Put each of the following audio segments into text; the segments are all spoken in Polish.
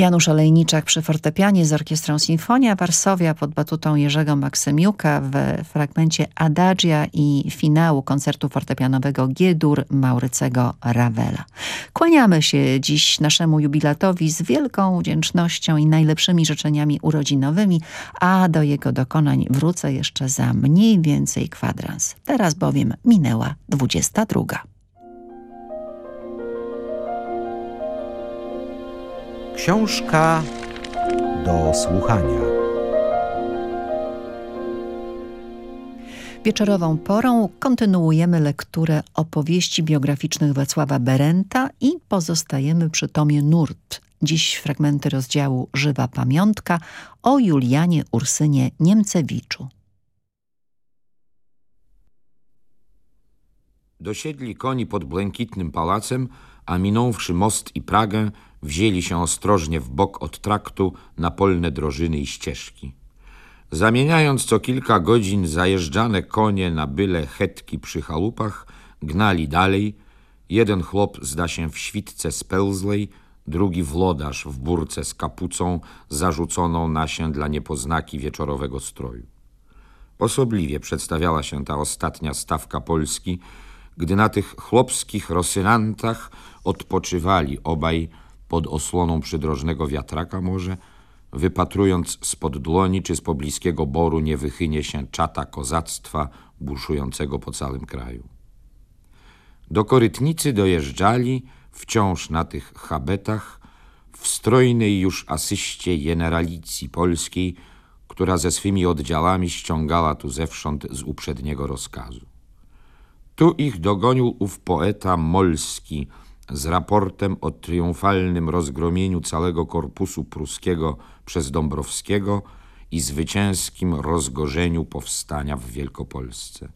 Janusz Olejniczak przy fortepianie z Orkiestrą Sinfonia Warszawia pod batutą Jerzego Maksymiuka w fragmencie Adagia i finału koncertu fortepianowego G-dur Maurycego Ravela. Kłaniamy się dziś naszemu jubilatowi z wielką wdzięcznością i najlepszymi życzeniami urodzinowymi, a do jego dokonań wrócę jeszcze za mniej więcej kwadrans. Teraz bowiem minęła 22. Książka do słuchania. Wieczorową porą kontynuujemy lekturę opowieści biograficznych Wacława Berenta i pozostajemy przy tomie Nurt. Dziś fragmenty rozdziału Żywa Pamiątka o Julianie Ursynie Niemcewiczu. Dosiedli koni pod błękitnym pałacem, a minąwszy most i Pragę, wzięli się ostrożnie w bok od traktu na polne drożyny i ścieżki. Zamieniając co kilka godzin zajeżdżane konie na byle chetki przy chałupach, gnali dalej. Jeden chłop zda się w świtce spełzlej, drugi włodarz w burce z kapucą zarzuconą na się dla niepoznaki wieczorowego stroju. Osobliwie przedstawiała się ta ostatnia stawka Polski, gdy na tych chłopskich rosynantach odpoczywali obaj pod osłoną przydrożnego wiatraka może, wypatrując spod dłoni czy z pobliskiego boru nie wychynie się czata kozactwa buszującego po całym kraju. Do korytnicy dojeżdżali, wciąż na tych habetach, w strojnej już asyście generalicji polskiej, która ze swymi oddziałami ściągała tu zewsząd z uprzedniego rozkazu. Tu ich dogonił ów poeta Molski, z raportem o triumfalnym rozgromieniu całego korpusu pruskiego przez Dąbrowskiego i zwycięskim rozgorzeniu powstania w Wielkopolsce.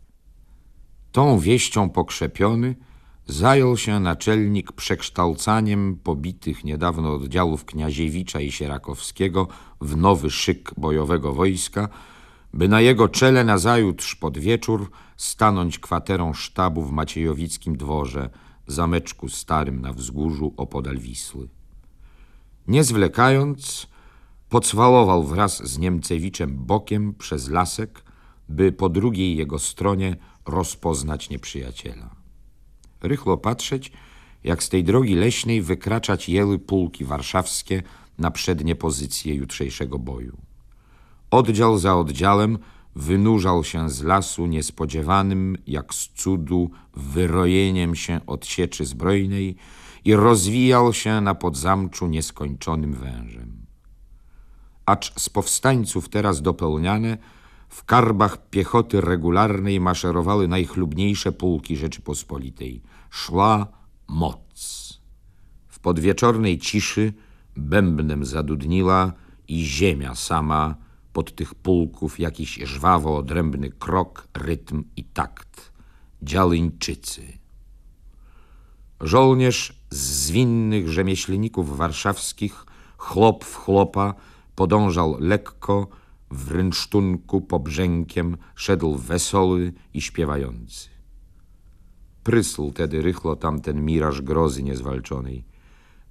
Tą wieścią pokrzepiony zajął się naczelnik przekształcaniem pobitych niedawno oddziałów Kniaziewicza i Sierakowskiego w nowy szyk bojowego wojska, by na jego czele nazajutrz pod wieczór stanąć kwaterą sztabu w Maciejowickim dworze – zameczku starym na wzgórzu opodal Wisły. Nie zwlekając, pocwalował wraz z Niemcewiczem bokiem przez lasek, by po drugiej jego stronie rozpoznać nieprzyjaciela. Rychlo patrzeć, jak z tej drogi leśnej wykraczać jęły pułki warszawskie na przednie pozycje jutrzejszego boju. Oddział za oddziałem wynurzał się z lasu niespodziewanym, jak z cudu, wyrojeniem się od sieczy zbrojnej i rozwijał się na podzamczu nieskończonym wężem. Acz z powstańców teraz dopełniane, w karbach piechoty regularnej maszerowały najchlubniejsze pułki Rzeczypospolitej. Szła moc. W podwieczornej ciszy bębnem zadudniła i ziemia sama pod tych pułków jakiś żwawo odrębny krok, rytm i takt. Dzialeńczycy. Żołnierz z zwinnych rzemieślników warszawskich, chlop w chłopa, podążał lekko, w rynsztunku pobrzękiem szedł wesoły i śpiewający. Prysł tedy rychlo tamten miraż grozy niezwalczonej,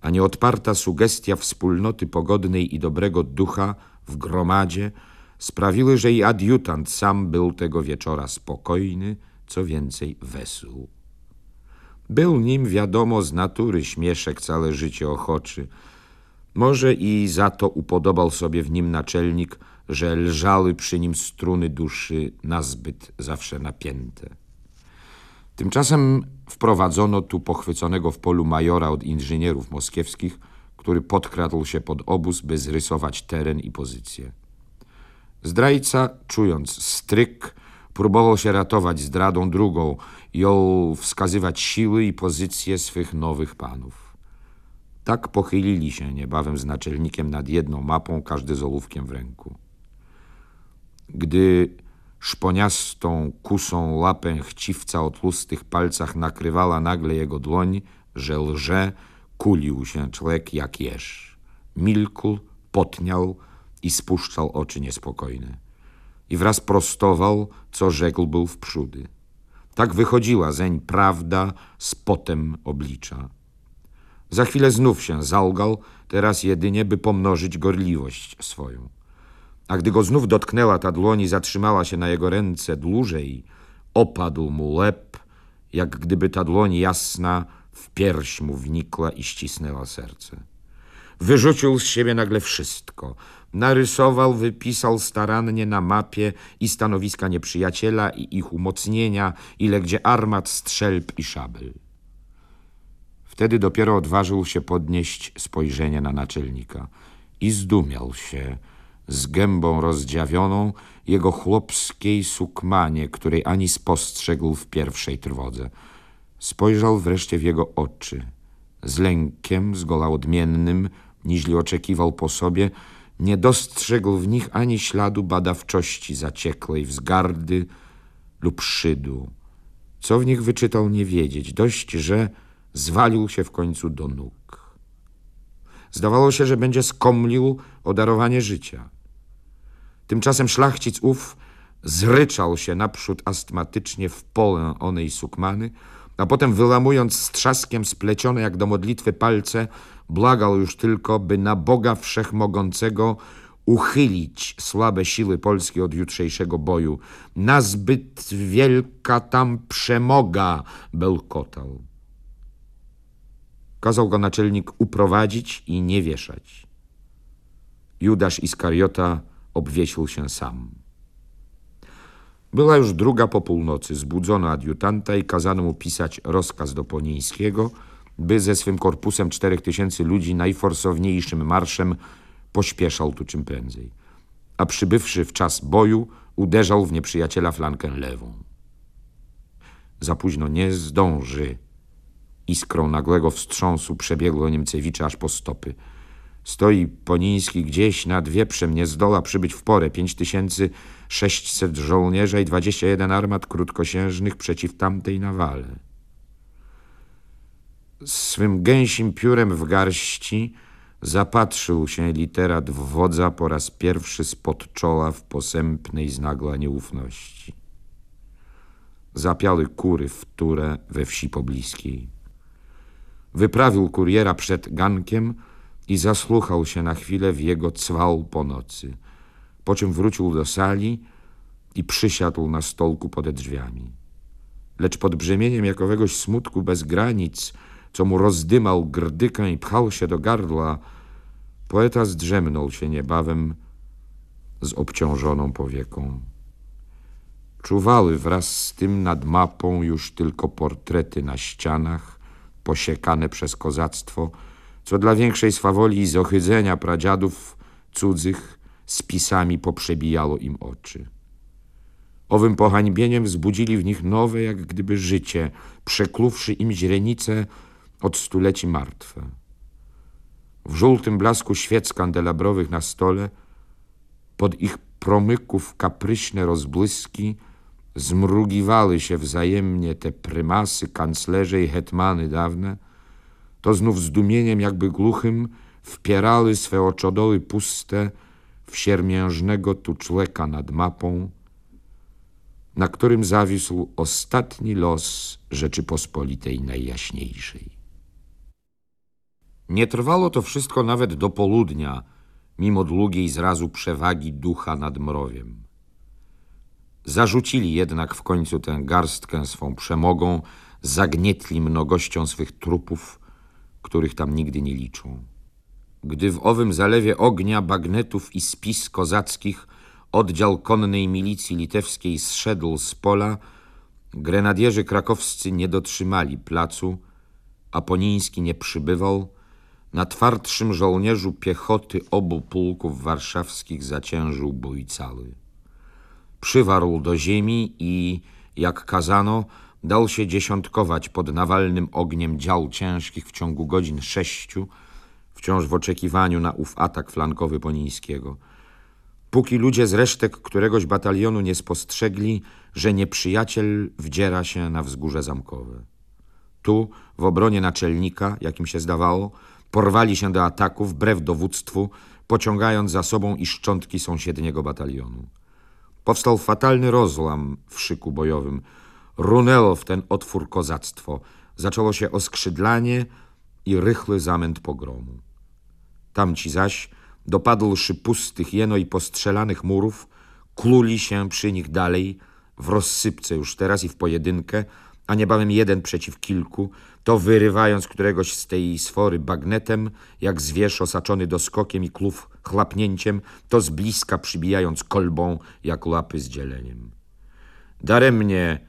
a nieodparta sugestia wspólnoty pogodnej i dobrego ducha w gromadzie sprawiły, że i adiutant sam był tego wieczora spokojny, co więcej wesół. Był nim wiadomo z natury śmieszek całe życie ochoczy. Może i za to upodobał sobie w nim naczelnik, że lżały przy nim struny duszy nazbyt zawsze napięte. Tymczasem wprowadzono tu pochwyconego w polu majora od inżynierów moskiewskich, który podkradł się pod obóz, by zrysować teren i pozycję. Zdrajca, czując stryk, próbował się ratować zdradą drugą, jął wskazywać siły i pozycje swych nowych panów. Tak pochylili się niebawem z naczelnikiem nad jedną mapą, każdy z ołówkiem w ręku. Gdy szponiastą kusą łapę chciwca o tłustych palcach nakrywała nagle jego dłoń, że lże, kulił się człowiek jak jeż. Milkł, potniał i spuszczał oczy niespokojne. I wraz prostował, co rzekł był w przódy. Tak wychodziła zeń prawda z potem oblicza. Za chwilę znów się zalgał, teraz jedynie, by pomnożyć gorliwość swoją. A gdy go znów dotknęła ta dłoń i zatrzymała się na jego ręce dłużej, opadł mu łeb, jak gdyby ta dłoń jasna w pierś mu wnikła i ścisnęła serce. Wyrzucił z siebie nagle wszystko. Narysował, wypisał starannie na mapie i stanowiska nieprzyjaciela, i ich umocnienia, ile gdzie armat, strzelb i szabel. Wtedy dopiero odważył się podnieść spojrzenie na naczelnika i zdumiał się z gębą rozdziawioną jego chłopskiej sukmanie, której ani spostrzegł w pierwszej trwodze. Spojrzał wreszcie w jego oczy. Z lękiem, zgoła odmiennym, niźli oczekiwał po sobie, nie dostrzegł w nich ani śladu badawczości zaciekłej, wzgardy lub szydu. Co w nich wyczytał, nie wiedzieć. Dość, że zwalił się w końcu do nóg. Zdawało się, że będzie skomlił o darowanie życia. Tymczasem szlachcic ów zryczał się naprzód astmatycznie w pole onej sukmany, a potem wyłamując z trzaskiem splecione jak do modlitwy palce, błagał już tylko, by na Boga Wszechmogącego uchylić słabe siły Polski od jutrzejszego boju. Nazbyt wielka tam przemoga, bełkotał. Kazał go naczelnik uprowadzić i nie wieszać. Judasz Iskariota obwiesił się sam. Była już druga po północy. Zbudzono adiutanta i kazano mu pisać rozkaz do Ponińskiego, by ze swym korpusem czterech tysięcy ludzi najforsowniejszym marszem pośpieszał tu czym prędzej. A przybywszy w czas boju, uderzał w nieprzyjaciela flankę lewą. Za późno nie zdąży. Iskrą nagłego wstrząsu przebiegło Niemcewicza aż po stopy. Stoi Poniński gdzieś nad wieprzem, nie zdoła przybyć w porę. Pięć tysięcy sześćset żołnierza i dwadzieścia jeden armat krótkosiężnych przeciw tamtej nawale. Swym gęsim piórem w garści zapatrzył się literat w wodza po raz pierwszy spod czoła w posępnej znagła nieufności. Zapiały kury w turę we wsi pobliskiej. Wyprawił kuriera przed gankiem i zasłuchał się na chwilę w jego cwał po nocy, po czym wrócił do sali i przysiadł na stolku pode drzwiami. Lecz pod brzemieniem jakowego smutku bez granic, co mu rozdymał grdykę i pchał się do gardła, poeta zdrzemnął się niebawem z obciążoną powieką. Czuwały wraz z tym nad mapą już tylko portrety na ścianach, posiekane przez kozactwo, co dla większej swawoli i zohydzenia pradziadów cudzych spisami poprzebijało im oczy. Owym pohańbieniem wzbudzili w nich nowe, jak gdyby życie, przekluwszy im źrenice od stuleci martwe. W żółtym blasku świec kandelabrowych na stole, pod ich promyków kapryśne rozbłyski, zmrugiwały się wzajemnie te prymasy, kanclerze i hetmany dawne, to znów zdumieniem jakby głuchym wpierały swe oczodoły puste w siermiężnego tuczłeka nad mapą, na którym zawisł ostatni los Rzeczypospolitej Najjaśniejszej. Nie trwało to wszystko nawet do południa, mimo długiej zrazu przewagi ducha nad mrowiem. Zarzucili jednak w końcu tę garstkę swą przemogą, zagnietli mnogością swych trupów, których tam nigdy nie liczą. Gdy w owym zalewie ognia, bagnetów i spis kozackich oddział konnej milicji litewskiej zszedł z pola, grenadierzy krakowscy nie dotrzymali placu, a Poniński nie przybywał, na twardszym żołnierzu piechoty obu pułków warszawskich zaciężył bój cały. Przywarł do ziemi i, jak kazano, dał się dziesiątkować pod nawalnym ogniem dział ciężkich w ciągu godzin sześciu, wciąż w oczekiwaniu na ów atak flankowy Ponińskiego. Póki ludzie z resztek któregoś batalionu nie spostrzegli, że nieprzyjaciel wdziera się na wzgórze zamkowe. Tu, w obronie naczelnika, jakim się zdawało, porwali się do ataku wbrew dowództwu, pociągając za sobą i szczątki sąsiedniego batalionu. Powstał fatalny rozłam w szyku bojowym. Runęło w ten otwór kozactwo. Zaczęło się oskrzydlanie, i rychły zamęt pogromu. Tamci zaś, dopadłszy pustych jeno i postrzelanych murów, kluli się przy nich dalej, w rozsypce już teraz i w pojedynkę, a niebawem jeden przeciw kilku, to wyrywając któregoś z tej sfory bagnetem, jak zwierz osaczony doskokiem i klów chlapnięciem, to z bliska przybijając kolbą, jak łapy z dzieleniem. Daremnie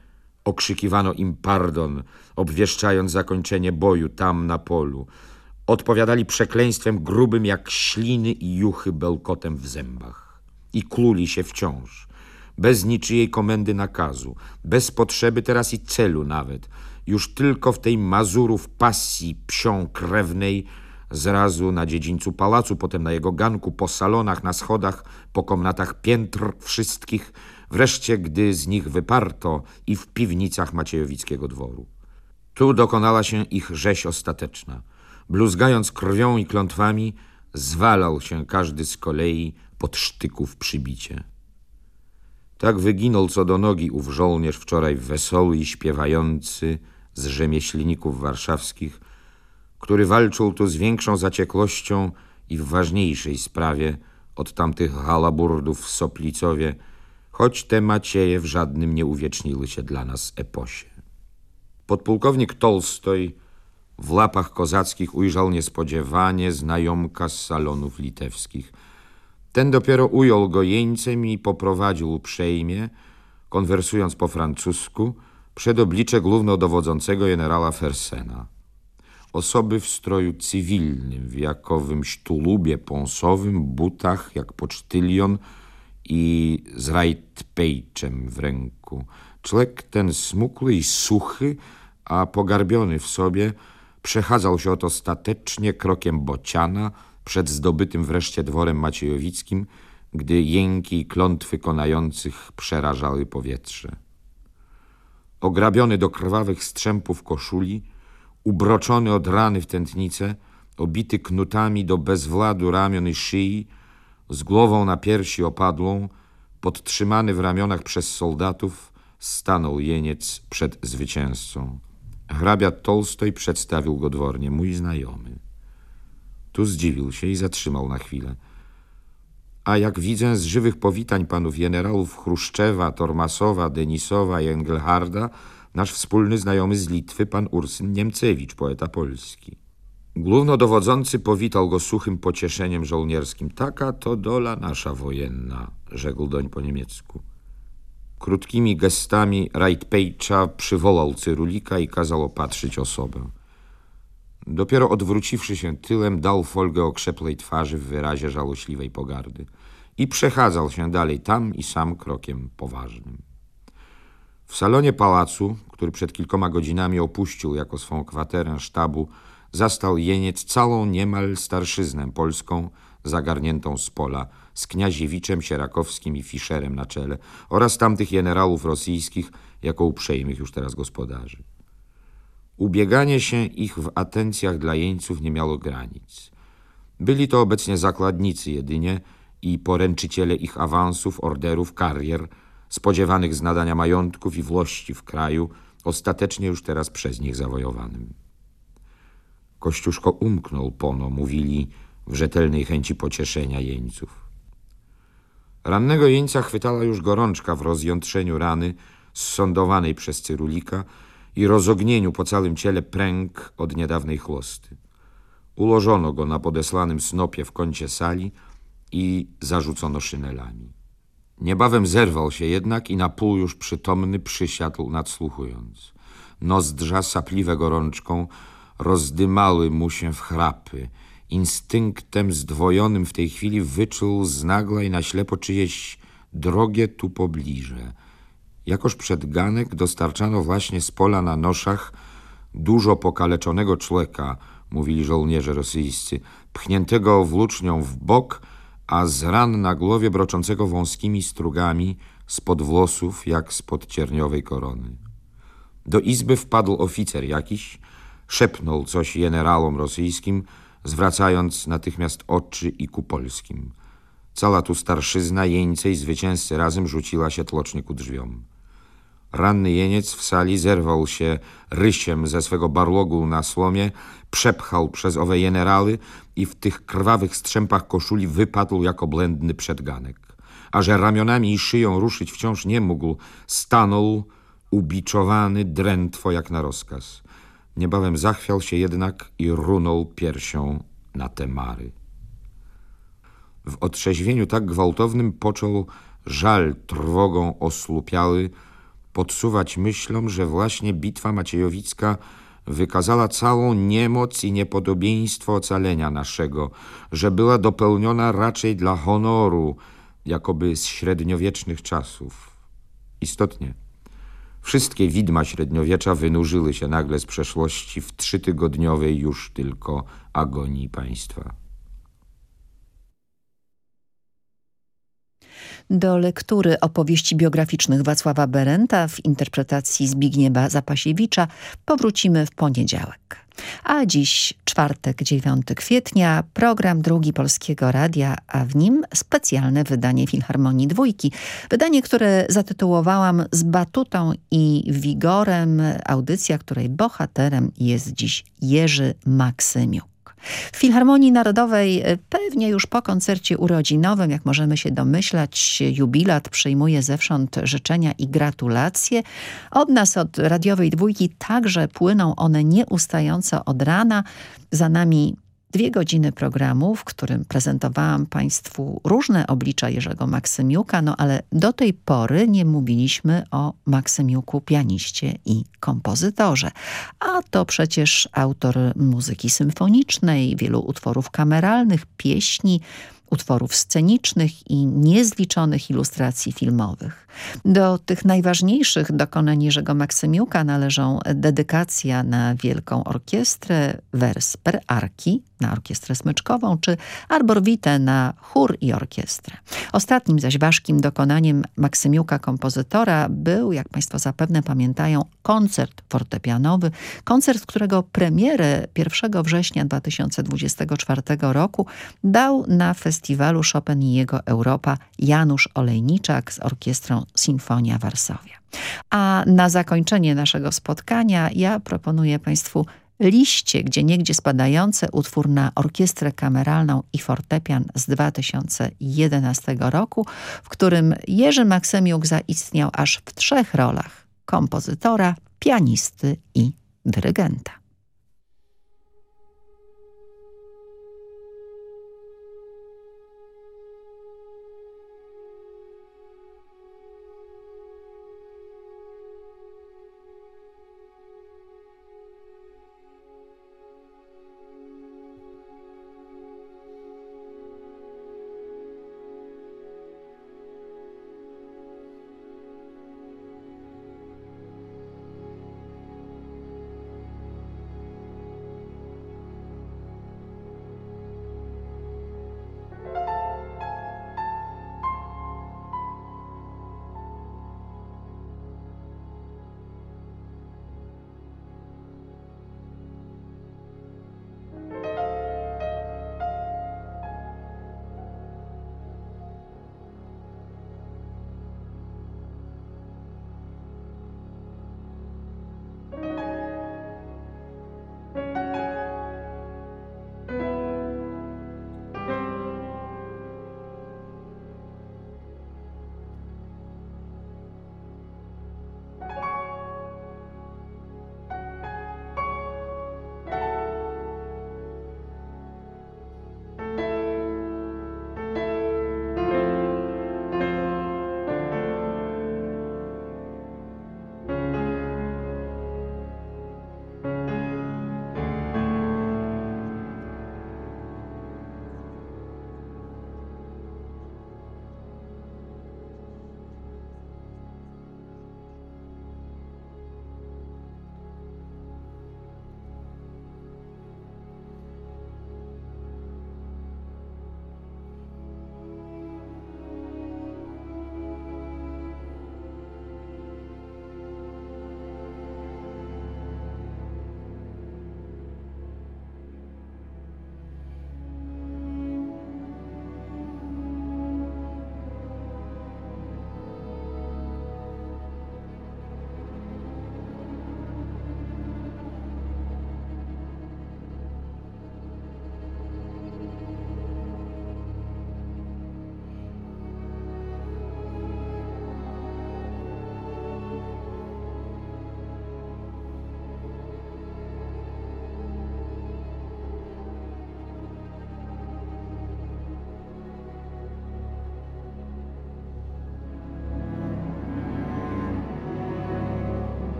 okrzykiwano im pardon, obwieszczając zakończenie boju tam na polu. Odpowiadali przekleństwem grubym jak śliny i juchy bełkotem w zębach. I kluli się wciąż, bez niczyjej komendy nakazu, bez potrzeby teraz i celu nawet, już tylko w tej mazurów pasji psią krewnej, zrazu na dziedzińcu pałacu, potem na jego ganku, po salonach, na schodach, po komnatach piętr wszystkich, wreszcie gdy z nich wyparto i w piwnicach Maciejowickiego dworu. Tu dokonała się ich rzeź ostateczna. Bluzgając krwią i klątwami, zwalał się każdy z kolei pod sztyków przybicie. Tak wyginął co do nogi ów żołnierz wczoraj wesoły i śpiewający z rzemieślników warszawskich, który walczył tu z większą zaciekłością i w ważniejszej sprawie od tamtych halaburdów w Soplicowie, choć te Macieje w żadnym nie uwieczniły się dla nas eposie. Podpułkownik Tolstoj w łapach kozackich ujrzał niespodziewanie znajomka z salonów litewskich. Ten dopiero ujął go jeńcem i poprowadził uprzejmie, konwersując po francusku, przed oblicze głównodowodzącego generała Fersena. Osoby w stroju cywilnym, w jakowymś tulubie pąsowym, butach jak pocztylion i z rajtpejczem w ręku. Człowiek ten smukły i suchy, a pogarbiony w sobie, przechadzał się oto statecznie krokiem bociana przed zdobytym wreszcie dworem maciejowickim, gdy jęki i klątwy konających przerażały powietrze. Ograbiony do krwawych strzępów koszuli, ubroczony od rany w tętnicę, obity knutami do bezwladu ramion i szyi, z głową na piersi opadłą, podtrzymany w ramionach przez soldatów, stanął jeniec przed zwycięzcą. Hrabia Tolstoj przedstawił go dwornie, mój znajomy. Tu zdziwił się i zatrzymał na chwilę. A jak widzę z żywych powitań panów generałów Chruszczewa, Tormasowa, Denisowa i Engelharda, nasz wspólny znajomy z Litwy, pan Ursyn Niemcewicz, poeta polski. Głównodowodzący powitał go suchym pocieszeniem żołnierskim. Taka to dola nasza wojenna, rzekł doń po niemiecku. Krótkimi gestami Reitpeitcha przywołał Cyrulika i kazał opatrzyć osobę. Dopiero odwróciwszy się tyłem, dał folgę okrzeplej twarzy w wyrazie żałośliwej pogardy i przechadzał się dalej tam i sam krokiem poważnym. W salonie pałacu, który przed kilkoma godzinami opuścił jako swą kwaterę sztabu, zastał jeniec całą niemal starszyznę polską, zagarniętą z pola, z kniaziewiczem Sierakowskim i Fischerem na czele oraz tamtych generałów rosyjskich jako uprzejmych już teraz gospodarzy. Ubieganie się ich w atencjach dla jeńców nie miało granic. Byli to obecnie zakładnicy jedynie i poręczyciele ich awansów, orderów, karier, spodziewanych z nadania majątków i włości w kraju, ostatecznie już teraz przez nich zawojowanym. Kościuszko umknął pono, mówili w rzetelnej chęci pocieszenia jeńców. Rannego jeńca chwytała już gorączka w rozjątrzeniu rany zsądowanej przez Cyrulika i rozognieniu po całym ciele pręg od niedawnej chłosty. Ułożono go na podeslanym snopie w kącie sali i zarzucono szynelami. Niebawem zerwał się jednak i na pół już przytomny przysiadł nadsłuchując. Nozdrza sapliwe gorączką rozdymały mu się w chrapy. Instynktem zdwojonym w tej chwili wyczuł znagła i na ślepo czyjeś drogie tu pobliże. Jakoż przed ganek dostarczano właśnie z pola na noszach dużo pokaleczonego człowieka, mówili żołnierze rosyjscy, pchniętego włócznią w bok, a z ran na głowie broczącego wąskimi strugami spod włosów jak spod cierniowej korony. Do izby wpadł oficer jakiś, szepnął coś generałom rosyjskim, zwracając natychmiast oczy i ku polskim. Cała tu starszyzna, jeńce i zwycięzcy razem rzuciła się tłocznie ku drzwiom. Ranny jeniec w sali zerwał się rysiem ze swego barlogu na słomie, przepchał przez owe generały i w tych krwawych strzępach koszuli wypadł jako blędny przedganek. A że ramionami i szyją ruszyć wciąż nie mógł, stanął ubiczowany drętwo jak na rozkaz. Niebawem zachwiał się jednak i runął piersią na te mary. W otrzeźwieniu tak gwałtownym począł żal trwogą osłupiały podsuwać myślom, że właśnie bitwa maciejowicka wykazała całą niemoc i niepodobieństwo ocalenia naszego, że była dopełniona raczej dla honoru, jakoby z średniowiecznych czasów. Istotnie, wszystkie widma średniowiecza wynurzyły się nagle z przeszłości w trzytygodniowej już tylko agonii państwa. Do lektury opowieści biograficznych Wacława Berenta w interpretacji Zbigniewa Zapasiewicza powrócimy w poniedziałek. A dziś czwartek, 9 kwietnia, program drugi Polskiego Radia, a w nim specjalne wydanie Filharmonii Dwójki. Wydanie, które zatytułowałam Z batutą i wigorem, audycja, której bohaterem jest dziś Jerzy Maksymiuk. W Filharmonii Narodowej e, pewnie już po koncercie urodzinowym, jak możemy się domyślać, jubilat przyjmuje zewsząd życzenia i gratulacje. Od nas, od radiowej dwójki, także płyną one nieustająco od rana. Za nami dwie godziny programu, w którym prezentowałam Państwu różne oblicza Jerzego Maksymiuka, no ale do tej pory nie mówiliśmy o Maksymiuku pianiście i kompozytorze. A to przecież autor muzyki symfonicznej, wielu utworów kameralnych, pieśni, utworów scenicznych i niezliczonych ilustracji filmowych. Do tych najważniejszych dokonań Jerzego Maksymiuka należą dedykacja na Wielką Orkiestrę, wers per arki na orkiestrę smyczkową, czy arbor vitae na chór i orkiestrę. Ostatnim zaś ważkim dokonaniem Maksymiuka kompozytora był, jak Państwo zapewne pamiętają, koncert fortepianowy, koncert, którego premierę 1 września 2024 roku dał na festiwalu Chopin i jego Europa Janusz Olejniczak z orkiestrą Sinfonia Warszawia. A na zakończenie naszego spotkania ja proponuję Państwu liście, gdzie niegdzie spadające utwór na orkiestrę kameralną i fortepian z 2011 roku, w którym Jerzy Maksymiuk zaistniał aż w trzech rolach kompozytora, pianisty i dyrygenta.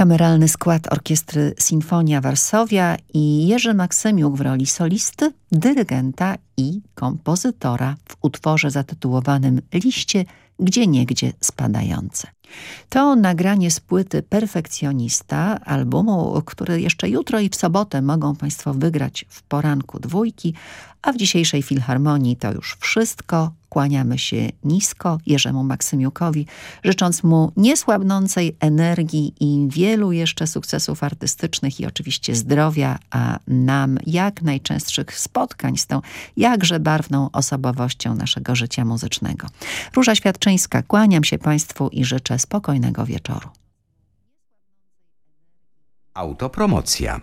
Kameralny skład orkiestry Sinfonia Warszawia i Jerzy Maksymiuk w roli solisty, dyrygenta i kompozytora w utworze zatytułowanym Liście gdzie niegdzie spadające. To nagranie z płyty Perfekcjonista, albumu, który jeszcze jutro i w sobotę mogą Państwo wygrać w poranku dwójki, a w dzisiejszej Filharmonii to już wszystko. Kłaniamy się nisko Jerzemu Maksymiukowi, życząc mu niesłabnącej energii i wielu jeszcze sukcesów artystycznych i oczywiście zdrowia, a nam jak najczęstszych spotkań z tą jakże barwną osobowością naszego życia muzycznego. Róża Świadczyńska, kłaniam się Państwu i życzę spokojnego wieczoru. Autopromocja.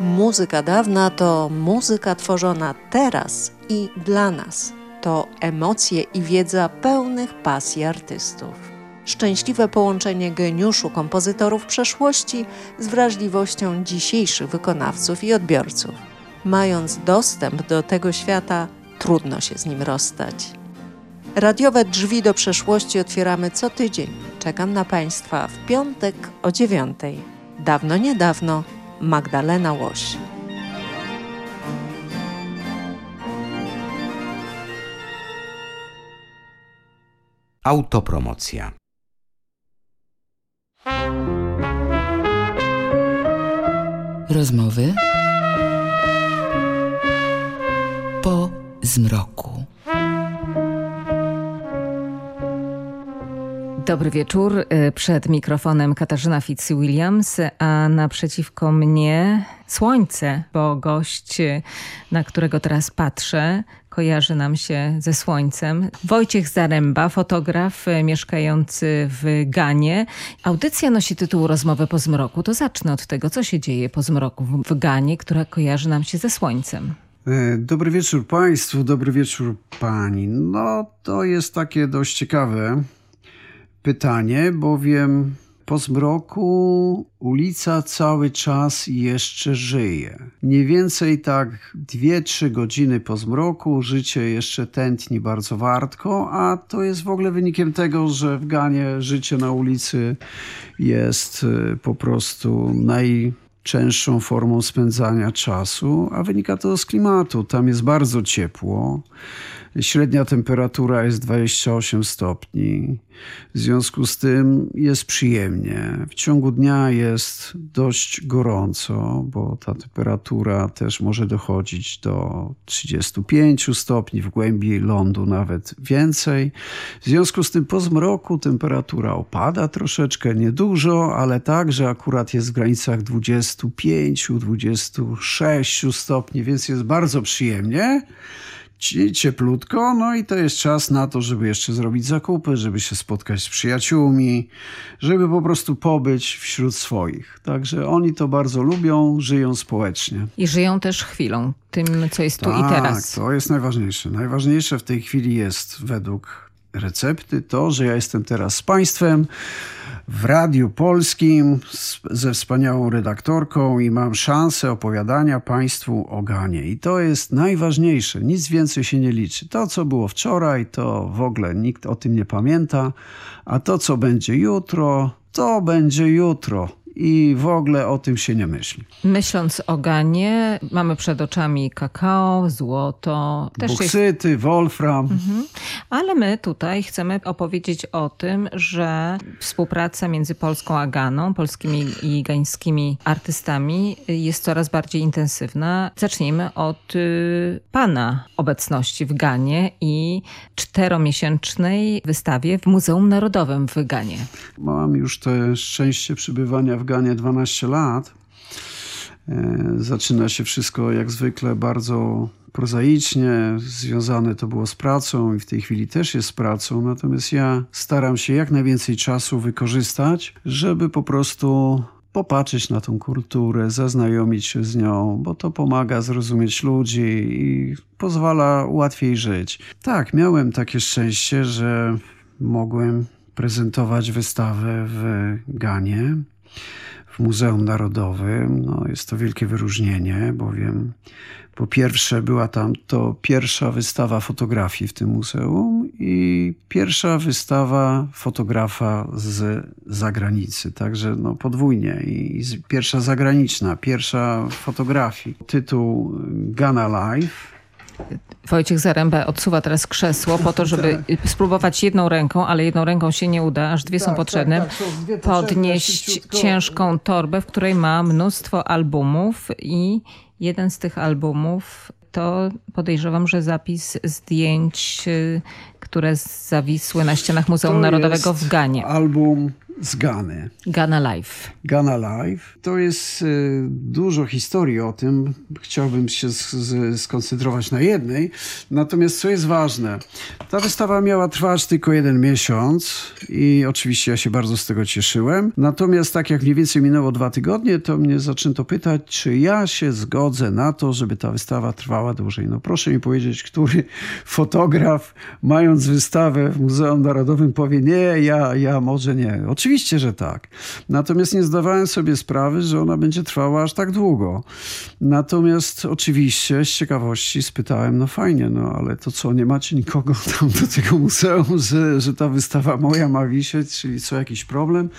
Muzyka dawna to muzyka tworzona teraz i dla nas. To emocje i wiedza pełnych pasji artystów. Szczęśliwe połączenie geniuszu kompozytorów przeszłości z wrażliwością dzisiejszych wykonawców i odbiorców. Mając dostęp do tego świata, trudno się z nim rozstać. Radiowe drzwi do przeszłości otwieramy co tydzień. Czekam na Państwa w piątek o dziewiątej. Dawno, niedawno Magdalena Łoś. Autopromocja. Rozmowy po zmroku. Dobry wieczór. Y, przed mikrofonem Katarzyna Fitzwilliams, a naprzeciwko mnie słońce, bo gość, y, na którego teraz patrzę, kojarzy nam się ze słońcem. Wojciech Zaręba, fotograf y, mieszkający w Ganie. Audycja nosi tytuł Rozmowy po zmroku. To zacznę od tego, co się dzieje po zmroku w Ganie, która kojarzy nam się ze słońcem. E, dobry wieczór Państwu, dobry wieczór Pani. No, to jest takie dość ciekawe pytanie, bowiem po zmroku ulica cały czas jeszcze żyje. Mniej więcej tak 2-3 godziny po zmroku życie jeszcze tętni bardzo wartko, a to jest w ogóle wynikiem tego, że w Ganie życie na ulicy jest y, po prostu najczęstszą formą spędzania czasu, a wynika to z klimatu. Tam jest bardzo ciepło. Średnia temperatura jest 28 stopni. W związku z tym jest przyjemnie. W ciągu dnia jest dość gorąco, bo ta temperatura też może dochodzić do 35 stopni, w głębi lądu nawet więcej. W związku z tym po zmroku temperatura opada troszeczkę, niedużo, ale także akurat jest w granicach 25-26 stopni, więc jest bardzo przyjemnie cieplutko, no i to jest czas na to, żeby jeszcze zrobić zakupy, żeby się spotkać z przyjaciółmi, żeby po prostu pobyć wśród swoich. Także oni to bardzo lubią, żyją społecznie. I żyją też chwilą, tym co jest tu tak, i teraz. Tak, to jest najważniejsze. Najważniejsze w tej chwili jest według recepty to, że ja jestem teraz z państwem, w Radiu Polskim ze wspaniałą redaktorką i mam szansę opowiadania Państwu o Ganie. I to jest najważniejsze, nic więcej się nie liczy. To, co było wczoraj, to w ogóle nikt o tym nie pamięta, a to, co będzie jutro, to będzie jutro i w ogóle o tym się nie myśli. Myśląc o Ganie, mamy przed oczami kakao, złoto. Też Buksyty, jest... wolfram. Mhm. Ale my tutaj chcemy opowiedzieć o tym, że współpraca między Polską a Ganą, polskimi i gańskimi artystami jest coraz bardziej intensywna. Zacznijmy od y, Pana obecności w Ganie i czteromiesięcznej wystawie w Muzeum Narodowym w Ganie. Mam już to szczęście przybywania w Ganie 12 lat. E, zaczyna się wszystko jak zwykle bardzo prozaicznie, związane to było z pracą i w tej chwili też jest z pracą, natomiast ja staram się jak najwięcej czasu wykorzystać, żeby po prostu popatrzeć na tą kulturę, zaznajomić się z nią, bo to pomaga zrozumieć ludzi i pozwala łatwiej żyć. Tak, miałem takie szczęście, że mogłem prezentować wystawę w Ganie w Muzeum Narodowym. No, jest to wielkie wyróżnienie, bowiem po pierwsze była tam to pierwsza wystawa fotografii w tym muzeum i pierwsza wystawa fotografa z zagranicy. Także no, podwójnie. I pierwsza zagraniczna, pierwsza fotografii. Tytuł Ghana Live Wojciech Zaręba odsuwa teraz krzesło po to, żeby tak. spróbować jedną ręką, ale jedną ręką się nie uda, aż dwie tak, są potrzebne, tak, tak, są dwie podnieść ciężką torbę, w której ma mnóstwo albumów i jeden z tych albumów to podejrzewam, że zapis zdjęć, y, które zawisły na ścianach Muzeum to Narodowego w Ganie. Album z Gany. Ghana Live. Ghana Live. To jest y, dużo historii o tym. Chciałbym się skoncentrować na jednej. Natomiast co jest ważne, ta wystawa miała trwać tylko jeden miesiąc i oczywiście ja się bardzo z tego cieszyłem. Natomiast tak jak mniej więcej minęło dwa tygodnie, to mnie zaczęto pytać, czy ja się zgodzę na to, żeby ta wystawa trwała dłużej. No proszę mi powiedzieć, który fotograf mając wystawę w Muzeum Narodowym powie nie, ja, ja może nie. Oczywiście, że tak. Natomiast nie zdawałem sobie sprawy, że ona będzie trwała aż tak długo. Natomiast oczywiście z ciekawości spytałem, no fajnie, no ale to co, nie macie nikogo tam do tego muzeum, że, że ta wystawa moja ma wisieć, czyli co, jakiś problem?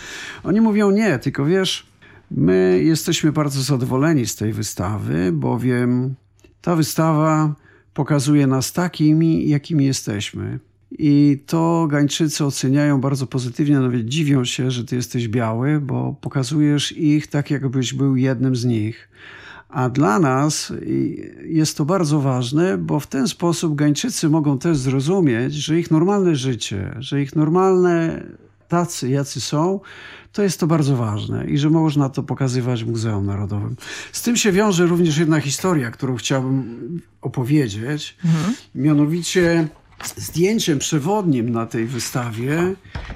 Oni mówią nie, tylko wiesz, my jesteśmy bardzo zadowoleni z tej wystawy, bowiem ta wystawa pokazuje nas takimi, jakimi jesteśmy. I to Gańczycy oceniają bardzo pozytywnie, nawet dziwią się, że ty jesteś biały, bo pokazujesz ich tak, jakbyś był jednym z nich. A dla nas jest to bardzo ważne, bo w ten sposób Gańczycy mogą też zrozumieć, że ich normalne życie, że ich normalne tacy, jacy są, to jest to bardzo ważne i że można to pokazywać w Muzeum Narodowym. Z tym się wiąże również jedna historia, którą chciałbym opowiedzieć. Mhm. Mianowicie zdjęciem przewodnim na tej wystawie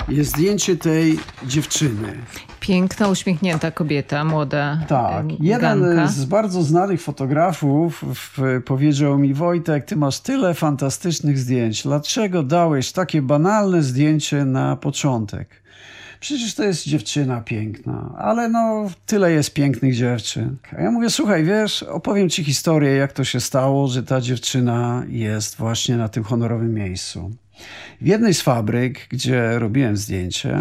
jest zdjęcie tej dziewczyny. Piękna, uśmiechnięta kobieta, młoda Tak. Jeden ganka. z bardzo znanych fotografów powiedział mi, Wojtek, ty masz tyle fantastycznych zdjęć. Dlaczego dałeś takie banalne zdjęcie na początek? Przecież to jest dziewczyna piękna, ale no tyle jest pięknych dziewczyn. A ja mówię, słuchaj, wiesz, opowiem ci historię, jak to się stało, że ta dziewczyna jest właśnie na tym honorowym miejscu. W jednej z fabryk, gdzie robiłem zdjęcie,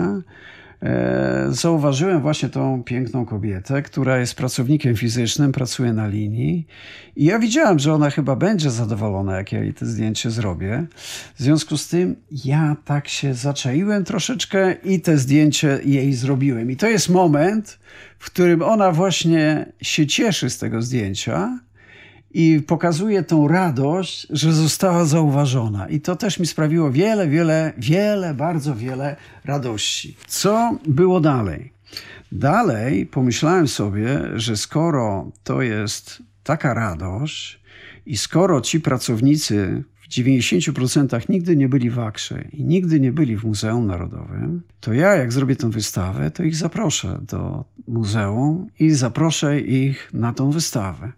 zauważyłem właśnie tą piękną kobietę, która jest pracownikiem fizycznym, pracuje na linii i ja widziałem, że ona chyba będzie zadowolona, jak ja jej to zdjęcie zrobię. W związku z tym ja tak się zaczaiłem troszeczkę i te zdjęcie jej zrobiłem. I to jest moment, w którym ona właśnie się cieszy z tego zdjęcia, i pokazuje tą radość, że została zauważona. I to też mi sprawiło wiele, wiele, wiele, bardzo wiele radości. Co było dalej? Dalej pomyślałem sobie, że skoro to jest taka radość i skoro ci pracownicy w 90% nigdy nie byli w Akrze i nigdy nie byli w Muzeum Narodowym, to ja jak zrobię tę wystawę, to ich zaproszę do muzeum i zaproszę ich na tą wystawę.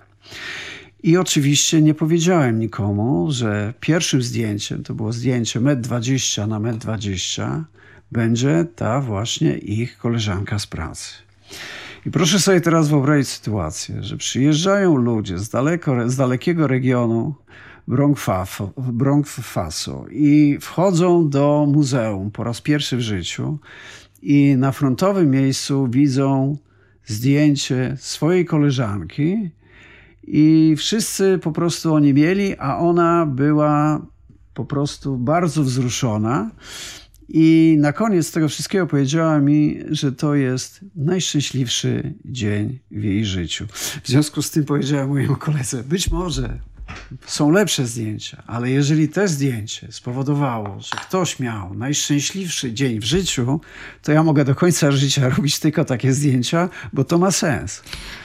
I oczywiście nie powiedziałem nikomu, że pierwszym zdjęciem, to było zdjęcie 1,20 m na 1,20 m, będzie ta właśnie ich koleżanka z pracy. I proszę sobie teraz wyobrazić sytuację, że przyjeżdżają ludzie z, daleko, z dalekiego regionu Bronx Faso i wchodzą do muzeum po raz pierwszy w życiu i na frontowym miejscu widzą zdjęcie swojej koleżanki, i wszyscy po prostu oni mieli, a ona była po prostu bardzo wzruszona. I na koniec tego wszystkiego powiedziała mi, że to jest najszczęśliwszy dzień w jej życiu. W związku z tym powiedziała mojemu koledze, być może są lepsze zdjęcia, ale jeżeli te zdjęcie spowodowało, że ktoś miał najszczęśliwszy dzień w życiu, to ja mogę do końca życia robić tylko takie zdjęcia, bo to ma sens.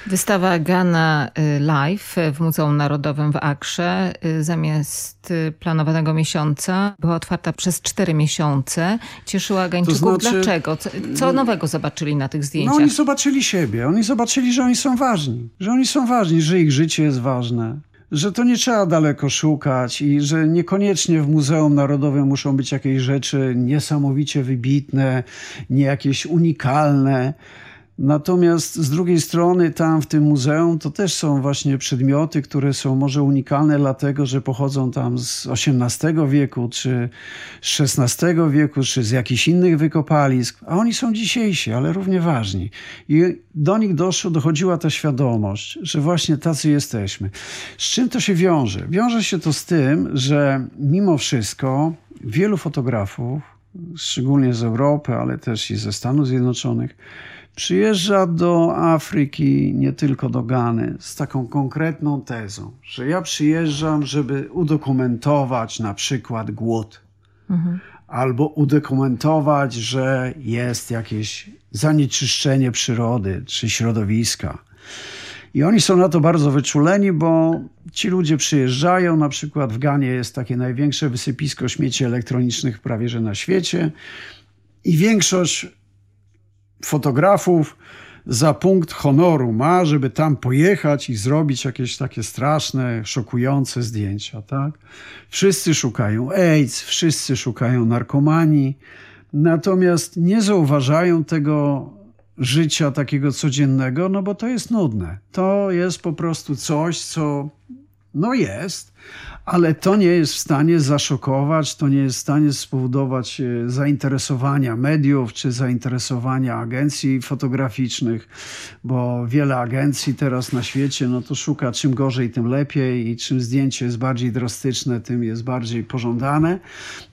Wystawa Ghana y, Live w Muzeum Narodowym w Akrze y, zamiast y, planowanego miesiąca była otwarta przez cztery miesiące. Cieszyła Gańczyków. To znaczy, Dlaczego? Co, co, nowego zobaczyli na tych zdjęciach? No oni zobaczyli siebie. Oni zobaczyli, że oni są ważni. Że oni są ważni, że ich życie jest ważne że to nie trzeba daleko szukać i że niekoniecznie w Muzeum Narodowym muszą być jakieś rzeczy niesamowicie wybitne, nie jakieś unikalne. Natomiast z drugiej strony tam w tym muzeum to też są właśnie przedmioty, które są może unikalne dlatego, że pochodzą tam z XVIII wieku, czy z XVI wieku, czy z jakichś innych wykopalisk, a oni są dzisiejsi, ale równie ważni. I do nich doszło, dochodziła ta świadomość, że właśnie tacy jesteśmy. Z czym to się wiąże? Wiąże się to z tym, że mimo wszystko wielu fotografów, szczególnie z Europy, ale też i ze Stanów Zjednoczonych, przyjeżdża do Afryki, nie tylko do Gany, z taką konkretną tezą, że ja przyjeżdżam, żeby udokumentować na przykład głód. Mhm. Albo udokumentować, że jest jakieś zanieczyszczenie przyrody czy środowiska. I oni są na to bardzo wyczuleni, bo ci ludzie przyjeżdżają, na przykład w Ganie jest takie największe wysypisko śmieci elektronicznych prawie że na świecie i większość fotografów za punkt honoru ma, żeby tam pojechać i zrobić jakieś takie straszne, szokujące zdjęcia. Tak? Wszyscy szukają AIDS, wszyscy szukają narkomanii, natomiast nie zauważają tego życia takiego codziennego, no bo to jest nudne. To jest po prostu coś, co no jest, ale to nie jest w stanie zaszokować, to nie jest w stanie spowodować e, zainteresowania mediów czy zainteresowania agencji fotograficznych, bo wiele agencji teraz na świecie no to szuka czym gorzej, tym lepiej i czym zdjęcie jest bardziej drastyczne, tym jest bardziej pożądane.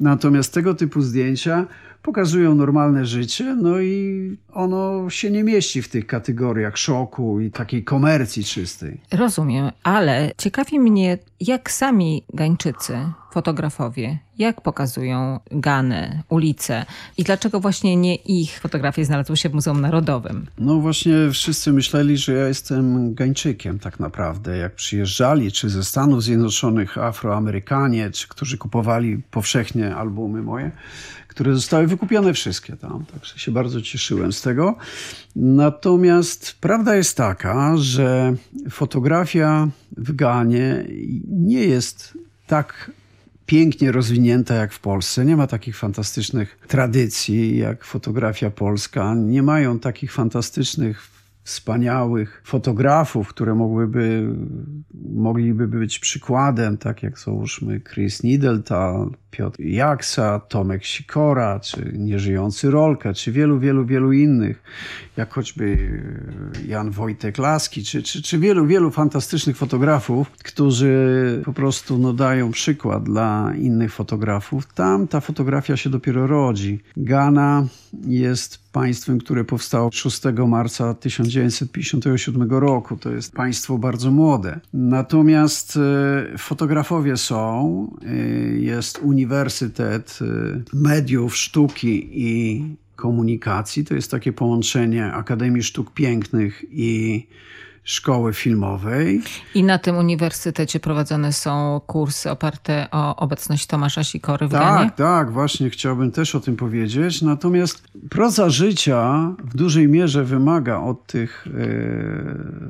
Natomiast tego typu zdjęcia pokazują normalne życie, no i ono się nie mieści w tych kategoriach szoku i takiej komercji czystej. Rozumiem, ale ciekawi mnie, jak sami Gańczycy, fotografowie, jak pokazują Gany, ulice i dlaczego właśnie nie ich fotografie znalazły się w Muzeum Narodowym? No właśnie wszyscy myśleli, że ja jestem Gańczykiem tak naprawdę. Jak przyjeżdżali, czy ze Stanów Zjednoczonych Afroamerykanie, czy którzy kupowali powszechnie albumy moje, które zostały wykupione wszystkie tam. Także się bardzo cieszyłem z tego. Natomiast prawda jest taka, że fotografia w Ganie nie jest tak pięknie rozwinięta jak w Polsce. Nie ma takich fantastycznych tradycji jak fotografia polska. Nie mają takich fantastycznych wspaniałych fotografów, które mogłyby, mogliby być przykładem, tak jak załóżmy Chris Nidelta, Piotr Jaksa, Tomek Sikora, czy nieżyjący Rolka, czy wielu, wielu, wielu innych, jak choćby Jan Wojtek Laski, czy, czy, czy wielu, wielu fantastycznych fotografów, którzy po prostu no, dają przykład dla innych fotografów. Tam ta fotografia się dopiero rodzi. Ghana jest państwem, które powstało 6 marca 1957 roku. To jest państwo bardzo młode. Natomiast e, fotografowie są, e, jest Uniwersytet e, Mediów, Sztuki i Komunikacji. To jest takie połączenie Akademii Sztuk Pięknych i szkoły filmowej. I na tym uniwersytecie prowadzone są kursy oparte o obecność Tomasza Sikory w tak, Ganie? Tak, tak, właśnie chciałbym też o tym powiedzieć. Natomiast proza życia w dużej mierze wymaga od tych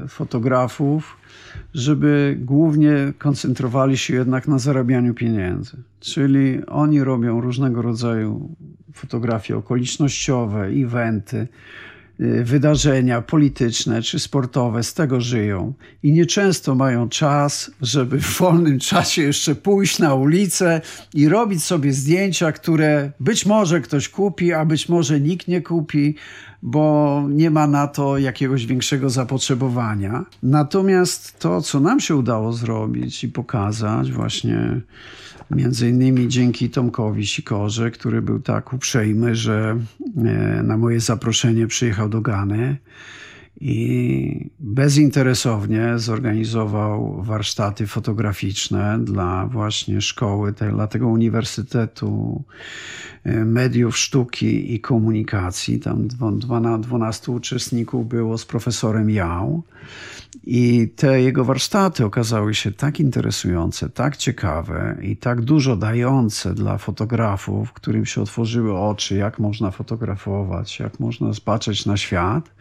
e, fotografów, żeby głównie koncentrowali się jednak na zarabianiu pieniędzy. Czyli oni robią różnego rodzaju fotografie okolicznościowe, eventy, Y, wydarzenia polityczne czy sportowe z tego żyją i nieczęsto mają czas, żeby w wolnym czasie jeszcze pójść na ulicę i robić sobie zdjęcia, które być może ktoś kupi, a być może nikt nie kupi, bo nie ma na to jakiegoś większego zapotrzebowania. Natomiast to, co nam się udało zrobić i pokazać właśnie Między innymi dzięki Tomkowi Sikorze, który był tak uprzejmy, że e, na moje zaproszenie przyjechał do Gany i bezinteresownie zorganizował warsztaty fotograficzne dla właśnie szkoły, dla tego Uniwersytetu e, Mediów Sztuki i Komunikacji. Tam 12 uczestników było z profesorem Jał. I te jego warsztaty okazały się tak interesujące, tak ciekawe i tak dużo dające dla fotografów, którym się otworzyły oczy, jak można fotografować, jak można spatrzeć na świat,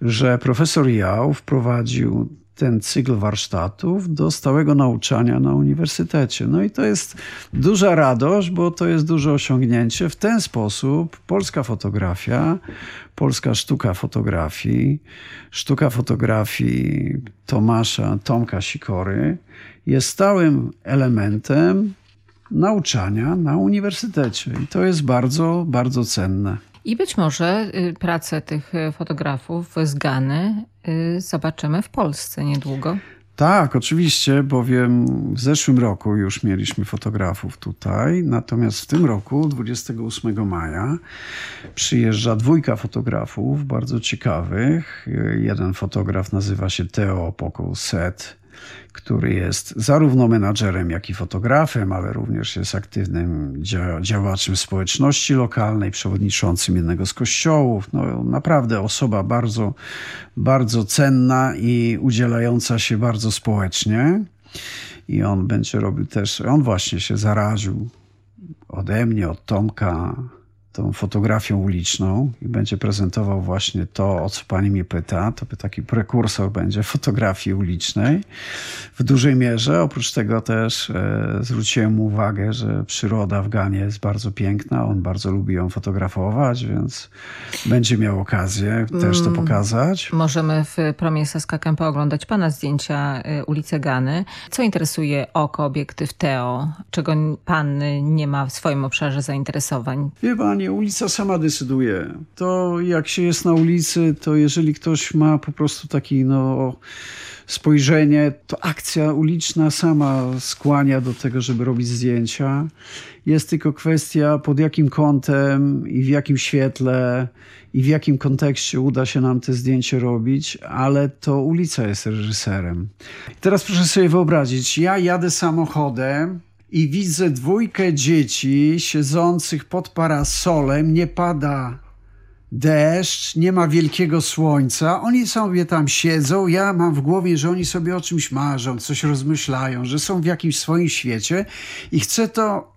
że profesor Jał wprowadził ten cykl warsztatów do stałego nauczania na uniwersytecie. No i to jest duża radość, bo to jest duże osiągnięcie. W ten sposób polska fotografia, polska sztuka fotografii, sztuka fotografii Tomasza, Tomka Sikory jest stałym elementem nauczania na uniwersytecie. I to jest bardzo, bardzo cenne. I być może y, pracę tych y, fotografów z Gany zobaczymy w Polsce niedługo. Tak, oczywiście, bowiem w zeszłym roku już mieliśmy fotografów tutaj, natomiast w tym roku, 28 maja, przyjeżdża dwójka fotografów bardzo ciekawych. Jeden fotograf nazywa się Theo Pokoł Set który jest zarówno menadżerem, jak i fotografem, ale również jest aktywnym działaczem społeczności lokalnej, przewodniczącym jednego z kościołów. No, naprawdę osoba bardzo, bardzo cenna i udzielająca się bardzo społecznie. I on będzie robił też, on właśnie się zaraził ode mnie, od Tomka, tą fotografią uliczną i będzie prezentował właśnie to, o co pani mnie pyta. To taki prekursor będzie fotografii ulicznej w dużej mierze. Oprócz tego też e, zwróciłem mu uwagę, że przyroda w Ganie jest bardzo piękna. On bardzo lubi ją fotografować, więc będzie miał okazję też to mm, pokazać. Możemy w promie Saska Kępa oglądać pana zdjęcia y, ulicy Gany. Co interesuje oko obiektyw Teo? Czego pan nie ma w swoim obszarze zainteresowań? Wie pani, ulica sama decyduje. To jak się jest na ulicy, to jeżeli ktoś ma po prostu taki no spojrzenie, to akcja uliczna sama skłania do tego, żeby robić zdjęcia. Jest tylko kwestia pod jakim kątem i w jakim świetle i w jakim kontekście uda się nam te zdjęcie robić, ale to ulica jest reżyserem. Teraz proszę sobie wyobrazić, ja jadę samochodem i widzę dwójkę dzieci siedzących pod parasolem, nie pada deszcz, nie ma wielkiego słońca. Oni sobie tam siedzą. Ja mam w głowie, że oni sobie o czymś marzą, coś rozmyślają, że są w jakimś swoim świecie i chcę to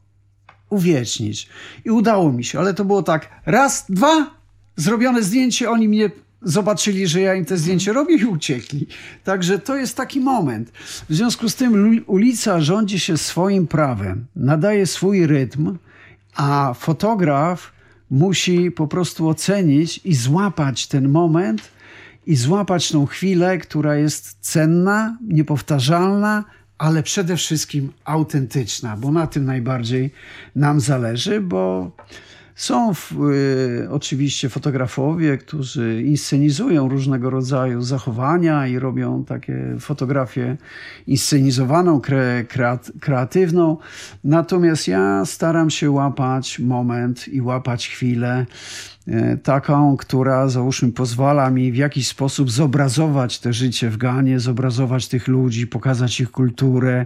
uwiecznić. I udało mi się, ale to było tak: raz, dwa, zrobione zdjęcie, oni mnie zobaczyli, że ja im te zdjęcie robię i uciekli. Także to jest taki moment. W związku z tym ulica rządzi się swoim prawem, nadaje swój rytm, a fotograf musi po prostu ocenić i złapać ten moment i złapać tą chwilę, która jest cenna, niepowtarzalna, ale przede wszystkim autentyczna, bo na tym najbardziej nam zależy, bo są w, y, oczywiście fotografowie, którzy inscenizują różnego rodzaju zachowania i robią takie fotografię inscenizowaną, kre, kreat, kreatywną. Natomiast ja staram się łapać moment i łapać chwilę E, taką, która załóżmy pozwala mi w jakiś sposób zobrazować te życie w Ganie, zobrazować tych ludzi, pokazać ich kulturę,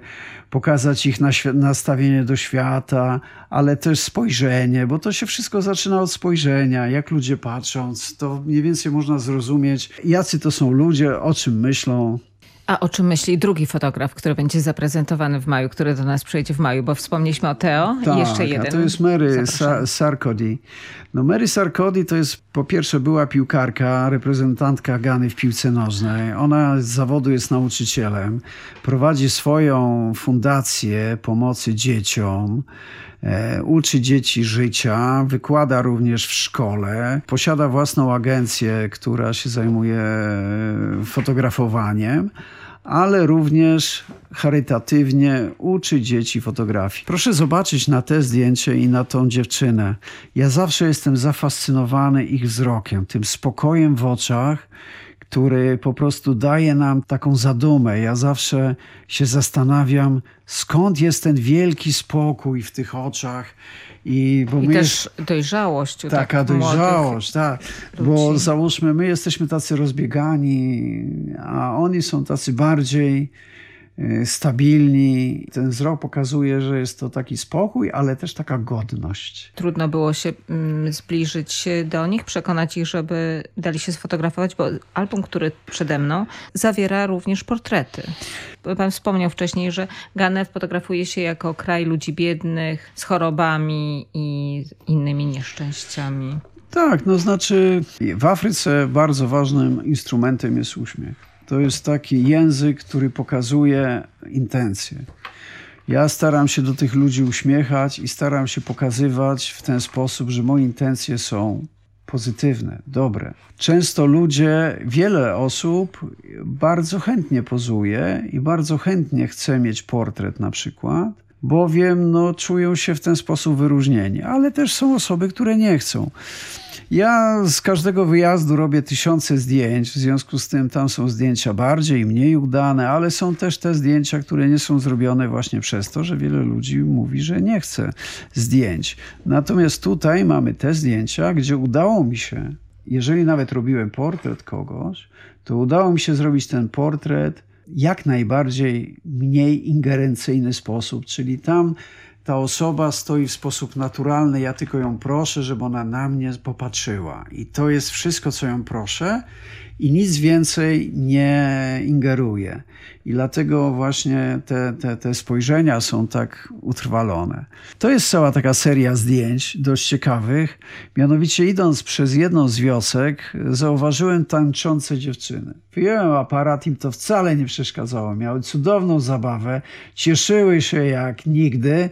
pokazać ich nastawienie do świata, ale też spojrzenie, bo to się wszystko zaczyna od spojrzenia, jak ludzie patrzą, to mniej więcej można zrozumieć, jacy to są ludzie, o czym myślą, a o czym myśli drugi fotograf, który będzie zaprezentowany w maju, który do nas przyjdzie w maju? Bo wspomnieliśmy o Teo tak, i jeszcze jeden. A to jest Mary Sa. No Mary Sarkody to jest po pierwsze była piłkarka, reprezentantka Gany w piłce nożnej. Ona z zawodu jest nauczycielem. Prowadzi swoją fundację pomocy dzieciom. E, uczy dzieci życia, wykłada również w szkole, posiada własną agencję, która się zajmuje fotografowaniem ale również charytatywnie uczy dzieci fotografii. Proszę zobaczyć na te zdjęcie i na tą dziewczynę. Ja zawsze jestem zafascynowany ich wzrokiem, tym spokojem w oczach, który po prostu daje nam taką zadumę. Ja zawsze się zastanawiam, skąd jest ten wielki spokój w tych oczach. I, bo I też jest, dojrzałość. Taka dojrzałość, tak. Ludzi. Bo załóżmy, my jesteśmy tacy rozbiegani, a oni są tacy bardziej stabilni. Ten wzrok pokazuje, że jest to taki spokój, ale też taka godność. Trudno było się mm, zbliżyć do nich, przekonać ich, żeby dali się sfotografować, bo album, który przede mną, zawiera również portrety. Pan wspomniał wcześniej, że Ganę fotografuje się jako kraj ludzi biednych, z chorobami i innymi nieszczęściami. Tak, no znaczy w Afryce bardzo ważnym instrumentem jest uśmiech. To jest taki język, który pokazuje intencje. Ja staram się do tych ludzi uśmiechać i staram się pokazywać w ten sposób, że moje intencje są pozytywne, dobre. Często ludzie, wiele osób bardzo chętnie pozuje i bardzo chętnie chce mieć portret na przykład, bowiem no, czują się w ten sposób wyróżnieni, ale też są osoby, które nie chcą. Ja z każdego wyjazdu robię tysiące zdjęć, w związku z tym tam są zdjęcia bardziej mniej udane, ale są też te zdjęcia, które nie są zrobione właśnie przez to, że wiele ludzi mówi, że nie chce zdjęć. Natomiast tutaj mamy te zdjęcia, gdzie udało mi się, jeżeli nawet robiłem portret kogoś, to udało mi się zrobić ten portret jak najbardziej mniej ingerencyjny sposób, czyli tam ta osoba stoi w sposób naturalny, ja tylko ją proszę, żeby ona na mnie popatrzyła. I to jest wszystko, co ją proszę i nic więcej nie ingeruje. I dlatego właśnie te, te, te spojrzenia są tak utrwalone. To jest cała taka seria zdjęć dość ciekawych. Mianowicie idąc przez jedną z wiosek, zauważyłem tańczące dziewczyny. Wyjąłem aparat, im to wcale nie przeszkadzało. Miały cudowną zabawę, cieszyły się jak nigdy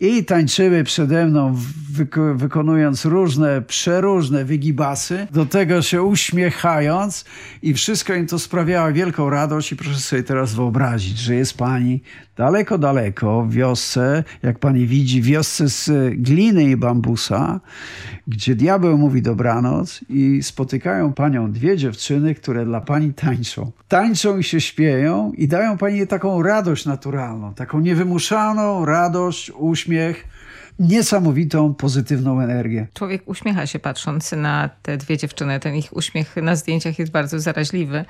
i tańczyły przede mną, wyko wykonując różne, przeróżne wygibasy, do tego się uśmiechając i wszystko im to sprawiało wielką radość i proszę sobie teraz wyobrazić, że jest pani daleko, daleko w wiosce, jak pani widzi, wiosce z gliny i bambusa, gdzie diabeł mówi dobranoc i spotykają panią dwie dziewczyny, które dla pani tańczą. Tańczą i się śpieją i dają pani taką radość naturalną, taką niewymuszaną radość, uśmiech, niesamowitą, pozytywną energię. Człowiek uśmiecha się patrząc na te dwie dziewczyny. Ten ich uśmiech na zdjęciach jest bardzo zaraźliwy,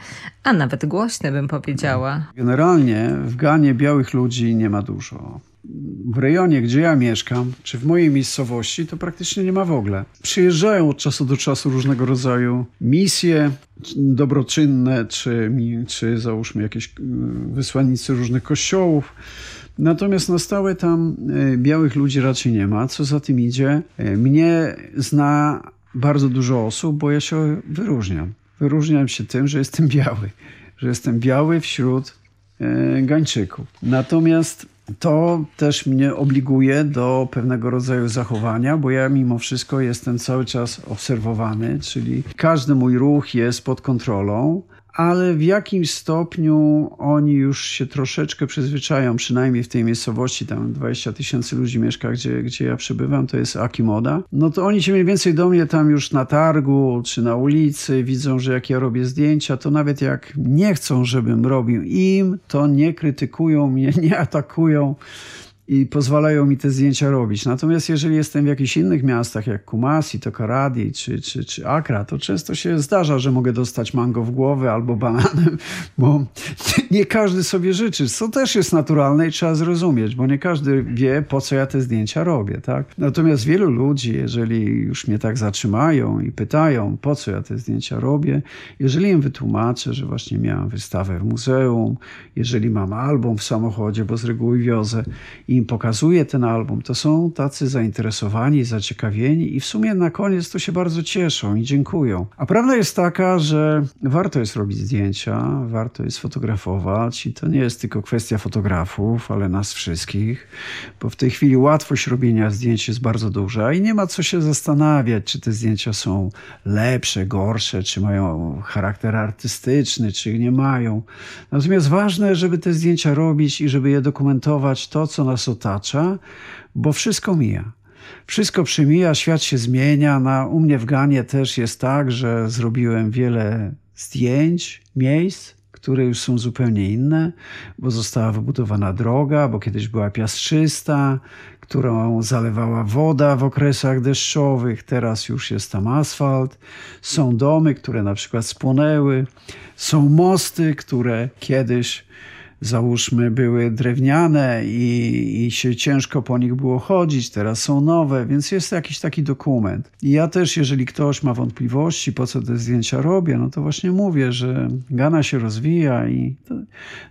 a nawet głośny bym powiedziała. Generalnie w Ganie białych ludzi nie ma dużo. W rejonie, gdzie ja mieszkam, czy w mojej miejscowości, to praktycznie nie ma w ogóle. Przyjeżdżają od czasu do czasu różnego rodzaju misje dobroczynne, czy, czy załóżmy jakieś mm, wysłannicy różnych kościołów Natomiast na stałe tam e, białych ludzi raczej nie ma. Co za tym idzie, e, mnie zna bardzo dużo osób, bo ja się wyróżniam. Wyróżniam się tym, że jestem biały. Że jestem biały wśród e, Gańczyków. Natomiast to też mnie obliguje do pewnego rodzaju zachowania, bo ja mimo wszystko jestem cały czas obserwowany, czyli każdy mój ruch jest pod kontrolą ale w jakimś stopniu oni już się troszeczkę przyzwyczają, przynajmniej w tej miejscowości, tam 20 tysięcy ludzi mieszka, gdzie, gdzie ja przebywam, to jest Akimoda, no to oni się mniej więcej do mnie tam już na targu czy na ulicy widzą, że jak ja robię zdjęcia, to nawet jak nie chcą, żebym robił im, to nie krytykują mnie, nie atakują i pozwalają mi te zdjęcia robić. Natomiast jeżeli jestem w jakichś innych miastach, jak Kumasi, Tokaradi czy, czy, czy Accra, to często się zdarza, że mogę dostać mango w głowę albo bananem, bo nie każdy sobie życzy, co też jest naturalne i trzeba zrozumieć, bo nie każdy wie, po co ja te zdjęcia robię. Tak? Natomiast wielu ludzi, jeżeli już mnie tak zatrzymają i pytają, po co ja te zdjęcia robię, jeżeli im wytłumaczę, że właśnie miałem wystawę w muzeum, jeżeli mam album w samochodzie, bo z reguły wiozę i im pokazuje ten album, to są tacy zainteresowani, zaciekawieni i w sumie na koniec to się bardzo cieszą i dziękują. A prawda jest taka, że warto jest robić zdjęcia, warto jest fotografować i to nie jest tylko kwestia fotografów, ale nas wszystkich, bo w tej chwili łatwość robienia zdjęć jest bardzo duża i nie ma co się zastanawiać, czy te zdjęcia są lepsze, gorsze, czy mają charakter artystyczny, czy nie mają. Natomiast ważne, żeby te zdjęcia robić i żeby je dokumentować to, co nas otacza, bo wszystko mija. Wszystko przemija, świat się zmienia. Na, u mnie w Ganie też jest tak, że zrobiłem wiele zdjęć, miejsc, które już są zupełnie inne, bo została wybudowana droga, bo kiedyś była piastrzysta, którą zalewała woda w okresach deszczowych, teraz już jest tam asfalt. Są domy, które na przykład spłonęły, są mosty, które kiedyś załóżmy, były drewniane i, i się ciężko po nich było chodzić, teraz są nowe, więc jest jakiś taki dokument. I ja też, jeżeli ktoś ma wątpliwości, po co te zdjęcia robię, no to właśnie mówię, że Gana się rozwija i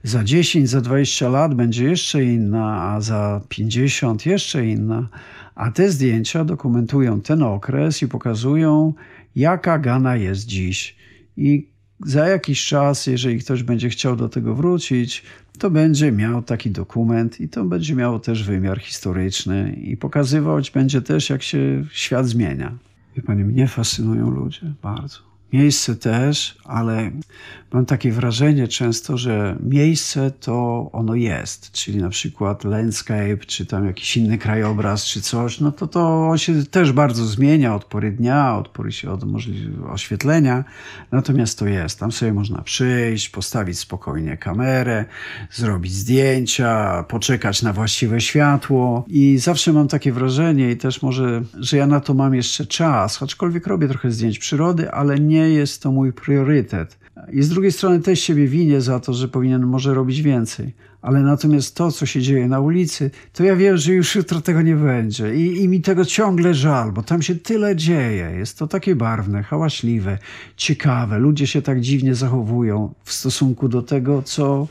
za 10, za 20 lat będzie jeszcze inna, a za 50 jeszcze inna. A te zdjęcia dokumentują ten okres i pokazują, jaka Gana jest dziś. I za jakiś czas, jeżeli ktoś będzie chciał do tego wrócić, to będzie miał taki dokument i to będzie miało też wymiar historyczny i pokazywać będzie też, jak się świat zmienia. Wie pani, mnie fascynują ludzie bardzo. Miejsce też, ale mam takie wrażenie często, że miejsce to ono jest, czyli na przykład landscape, czy tam jakiś inny krajobraz, czy coś, no to to się też bardzo zmienia od pory dnia, od pory się od oświetlenia, natomiast to jest. Tam sobie można przyjść, postawić spokojnie kamerę, zrobić zdjęcia, poczekać na właściwe światło. I zawsze mam takie wrażenie i też może, że ja na to mam jeszcze czas, aczkolwiek robię trochę zdjęć przyrody, ale nie jest to mój priorytet. I z drugiej strony też siebie winię za to, że powinien może robić więcej ale natomiast to, co się dzieje na ulicy, to ja wiem, że już jutro tego nie będzie. I, I, mi tego ciągle żal, bo tam się tyle dzieje. Jest to takie barwne, hałaśliwe, ciekawe. Ludzie się tak dziwnie zachowują w stosunku do tego, co,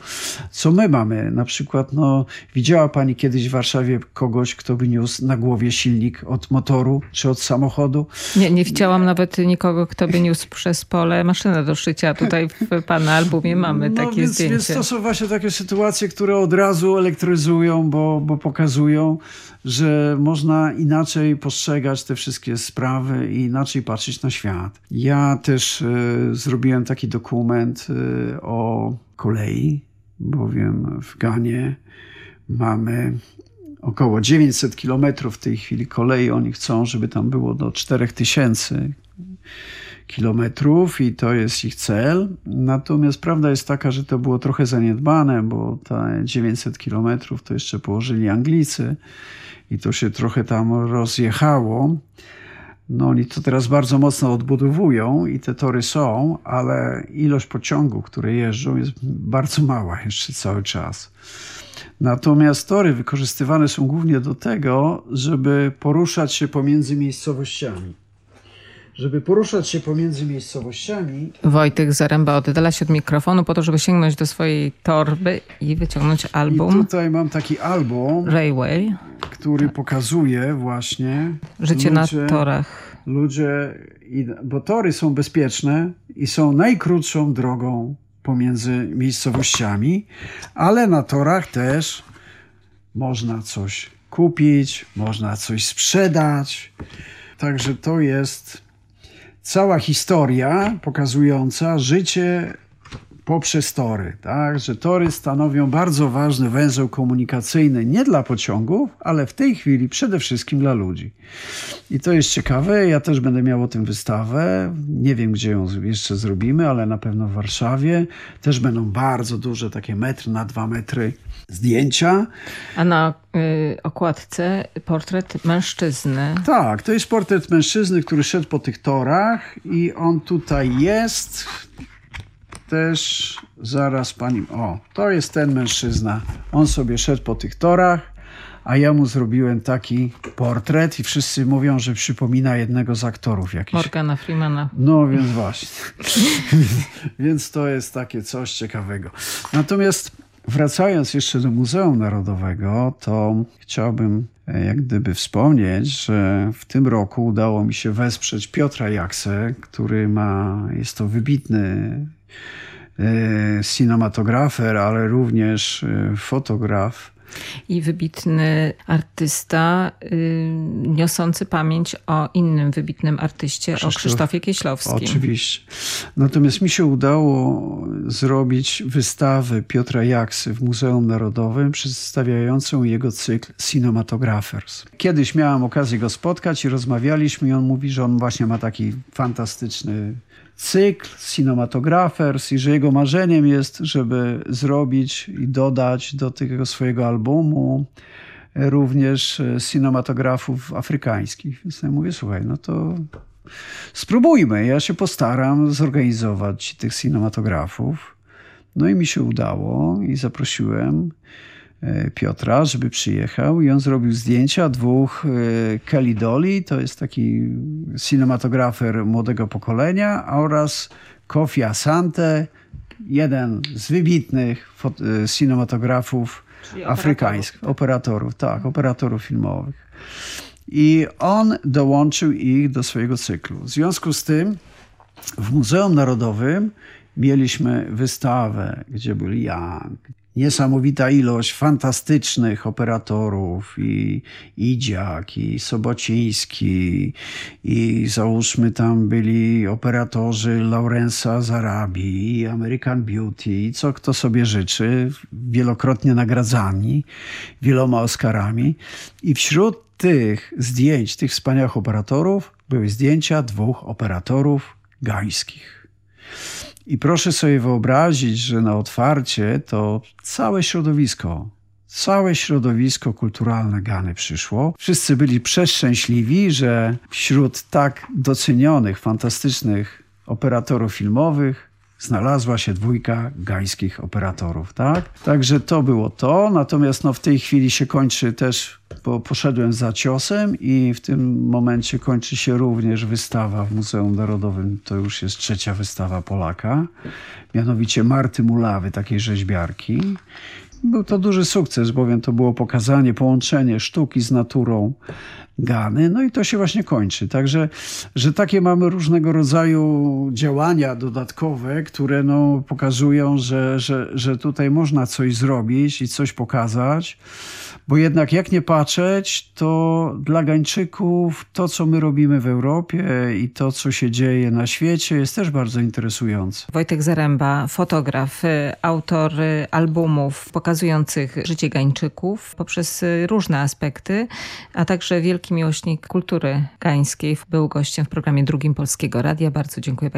co my mamy. Na przykład, no, widziała pani kiedyś w Warszawie kogoś, kto by niósł na głowie silnik od motoru czy od samochodu? Nie, nie widziałam nawet nikogo, kto by niósł przez pole maszynę do szycia. Tutaj w pana albumie mamy no, takie więc, zdjęcie. Więc to są właśnie takie sytuacje, które od razu elektryzują, bo, bo pokazują, że można inaczej postrzegać te wszystkie sprawy i inaczej patrzeć na świat. Ja też y, zrobiłem taki dokument y, o kolei, bowiem w Ganie mamy około 900 kilometrów w tej chwili kolei. Oni chcą, żeby tam było do 4000 kilometrów i to jest ich cel. Natomiast prawda jest taka, że to było trochę zaniedbane, bo te 900 kilometrów to jeszcze położyli Anglicy i to się trochę tam rozjechało. No oni to teraz bardzo mocno odbudowują i te tory są, ale ilość pociągów, które jeżdżą jest bardzo mała jeszcze cały czas. Natomiast tory wykorzystywane są głównie do tego, żeby poruszać się pomiędzy miejscowościami żeby poruszać się pomiędzy miejscowościami. Wojtek Zaręba oddala się od mikrofonu po to, żeby sięgnąć do swojej torby i wyciągnąć album. I tutaj mam taki album, Railway, który pokazuje właśnie życie ludzie, na torach. Ludzie, bo tory są bezpieczne i są najkrótszą drogą pomiędzy miejscowościami, ale na torach też można coś kupić, można coś sprzedać. Także to jest cała historia pokazująca życie poprzez tory, tak? że tory stanowią bardzo ważny węzeł komunikacyjny nie dla pociągów, ale w tej chwili przede wszystkim dla ludzi. I to jest ciekawe, ja też będę miał o tym wystawę, nie wiem gdzie ją jeszcze zrobimy, ale na pewno w Warszawie. Też będą bardzo duże, takie metr na dwa metry zdjęcia. A na y, okładce portret mężczyzny. Tak, to jest portret mężczyzny, który szedł po tych torach i on tutaj jest też zaraz pani. O, to jest ten mężczyzna. On sobie szedł po tych torach, a ja mu zrobiłem taki portret i wszyscy mówią, że przypomina jednego z aktorów jakiś. Morgana Freemana. No więc właśnie. więc to jest takie coś ciekawego. Natomiast wracając jeszcze do Muzeum Narodowego, to chciałbym e, jak gdyby wspomnieć, że w tym roku udało mi się wesprzeć Piotra Jaksę, który ma, jest to wybitny cinematografer, ale również e, fotograf. I wybitny artysta y, niosący pamięć o innym wybitnym artyście, Krzysztof, o Krzysztofie Kieślowskim. Oczywiście. Natomiast mi się udało zrobić wystawę Piotra Jaksy w Muzeum Narodowym przedstawiającą jego cykl Cinematographers. Kiedyś miałem okazję go spotkać i rozmawialiśmy i on mówi, że on właśnie ma taki fantastyczny cykl Cinematographers i że jego marzeniem jest, żeby zrobić i dodać do tego swojego albumu również cinematografów afrykańskich. Więc ja mówię, słuchaj, no to spróbujmy. Ja się postaram zorganizować tych cinematografów. No i mi się udało i zaprosiłem E, Piotra, żeby przyjechał i on zrobił zdjęcia dwóch e, Kelly Dolly, to jest taki cinematografer młodego pokolenia oraz Kofi Asante, jeden z wybitnych e, cinematografów afrykańskich, operatorów, tak, operatorów filmowych. I on dołączył ich do swojego cyklu. W związku z tym w Muzeum Narodowym mieliśmy wystawę, gdzie był Young, niesamowita ilość fantastycznych operatorów i Idziak, i Sobociński, i załóżmy tam byli operatorzy Laurensa z Arabii, i American Beauty, co kto sobie życzy, wielokrotnie nagradzani, wieloma Oscarami. I wśród tych zdjęć, tych wspaniałych operatorów były zdjęcia dwóch operatorów gańskich. I proszę sobie wyobrazić, że na otwarcie to całe środowisko, całe środowisko kulturalne Gany przyszło. Wszyscy byli przeszczęśliwi, że wśród tak docenionych, fantastycznych operatorów filmowych znalazła się dwójka gańskich operatorów, tak? Także to było to, natomiast no, w tej chwili się kończy też, bo poszedłem za ciosem i w tym momencie kończy się również wystawa w Muzeum Narodowym, to już jest trzecia wystawa Polaka, mianowicie Marty Mulawy, takiej rzeźbiarki. Był to duży sukces, bowiem to było pokazanie, połączenie sztuki z naturą Gany, no i to się właśnie kończy. Także, że takie mamy różnego rodzaju działania dodatkowe, które no, pokazują, że, że, że tutaj można coś zrobić i coś pokazać, bo jednak jak nie patrzeć, to dla Gańczyków to, co my robimy w Europie i to, co się dzieje na świecie jest też bardzo interesujące. Wojtek Zaręba, fotograf, autor albumów pokazujących życie Gańczyków poprzez różne aspekty, a także wielki miłośnik kultury gańskiej. Był gościem w programie drugim Polskiego Radia. Bardzo dziękuję